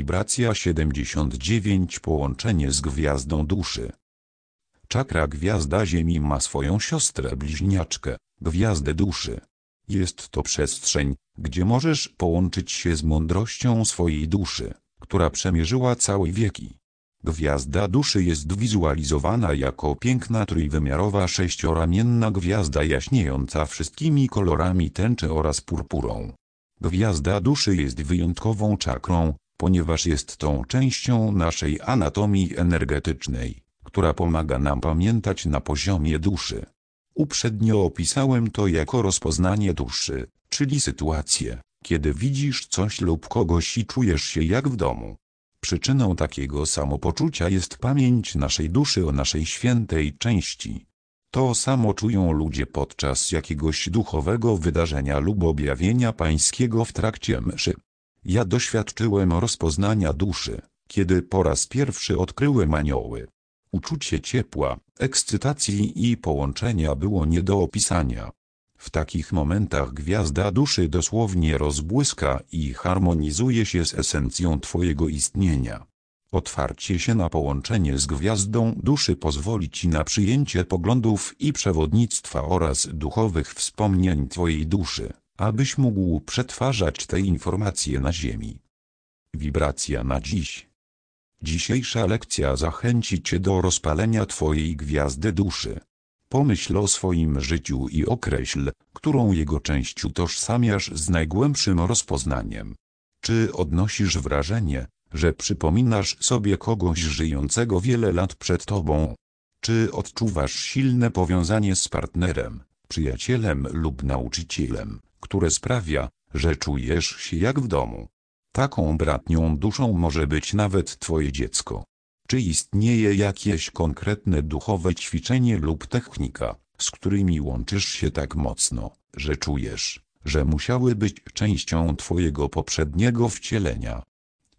Wibracja 79 Połączenie z gwiazdą duszy. Czakra gwiazda Ziemi ma swoją siostrę bliźniaczkę, gwiazdę duszy. Jest to przestrzeń, gdzie możesz połączyć się z mądrością swojej duszy, która przemierzyła całe wieki. Gwiazda duszy jest wizualizowana jako piękna trójwymiarowa sześcioramienna gwiazda jaśniejąca wszystkimi kolorami tęczy oraz purpurą. Gwiazda duszy jest wyjątkową czakrą, ponieważ jest tą częścią naszej anatomii energetycznej, która pomaga nam pamiętać na poziomie duszy. Uprzednio opisałem to jako rozpoznanie duszy, czyli sytuację, kiedy widzisz coś lub kogoś i czujesz się jak w domu. Przyczyną takiego samopoczucia jest pamięć naszej duszy o naszej świętej części. To samo czują ludzie podczas jakiegoś duchowego wydarzenia lub objawienia pańskiego w trakcie mszy. Ja doświadczyłem rozpoznania duszy, kiedy po raz pierwszy odkryłem anioły. Uczucie ciepła, ekscytacji i połączenia było nie do opisania. W takich momentach gwiazda duszy dosłownie rozbłyska i harmonizuje się z esencją Twojego istnienia. Otwarcie się na połączenie z gwiazdą duszy pozwoli Ci na przyjęcie poglądów i przewodnictwa oraz duchowych wspomnień Twojej duszy, abyś mógł przetwarzać te informacje na Ziemi. Wibracja na dziś. Dzisiejsza lekcja zachęci Cię do rozpalenia Twojej gwiazdy duszy. Pomyśl o swoim życiu i określ, którą jego część utożsamiasz z najgłębszym rozpoznaniem. Czy odnosisz wrażenie, że przypominasz sobie kogoś żyjącego wiele lat przed tobą? Czy odczuwasz silne powiązanie z partnerem, przyjacielem lub nauczycielem, które sprawia, że czujesz się jak w domu? Taką bratnią duszą może być nawet twoje dziecko. Czy istnieje jakieś konkretne duchowe ćwiczenie lub technika, z którymi łączysz się tak mocno, że czujesz, że musiały być częścią twojego poprzedniego wcielenia?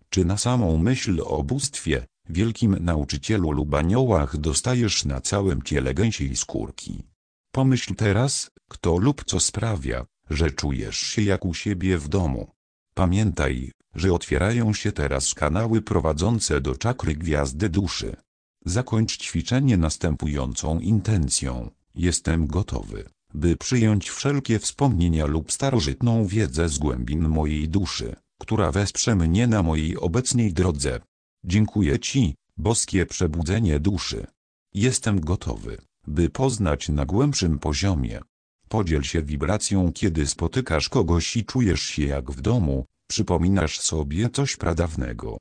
Czy na samą myśl o bóstwie, wielkim nauczycielu lub aniołach dostajesz na całym ciele gęsiej skórki? Pomyśl teraz, kto lub co sprawia, że czujesz się jak u siebie w domu. Pamiętaj, że otwierają się teraz kanały prowadzące do czakry gwiazdy duszy. Zakończ ćwiczenie następującą intencją. Jestem gotowy, by przyjąć wszelkie wspomnienia lub starożytną wiedzę z głębin mojej duszy, która wesprze mnie na mojej obecnej drodze. Dziękuję Ci, boskie przebudzenie duszy. Jestem gotowy, by poznać na głębszym poziomie. Podziel się wibracją kiedy spotykasz kogoś i czujesz się jak w domu, Przypominasz sobie coś pradawnego,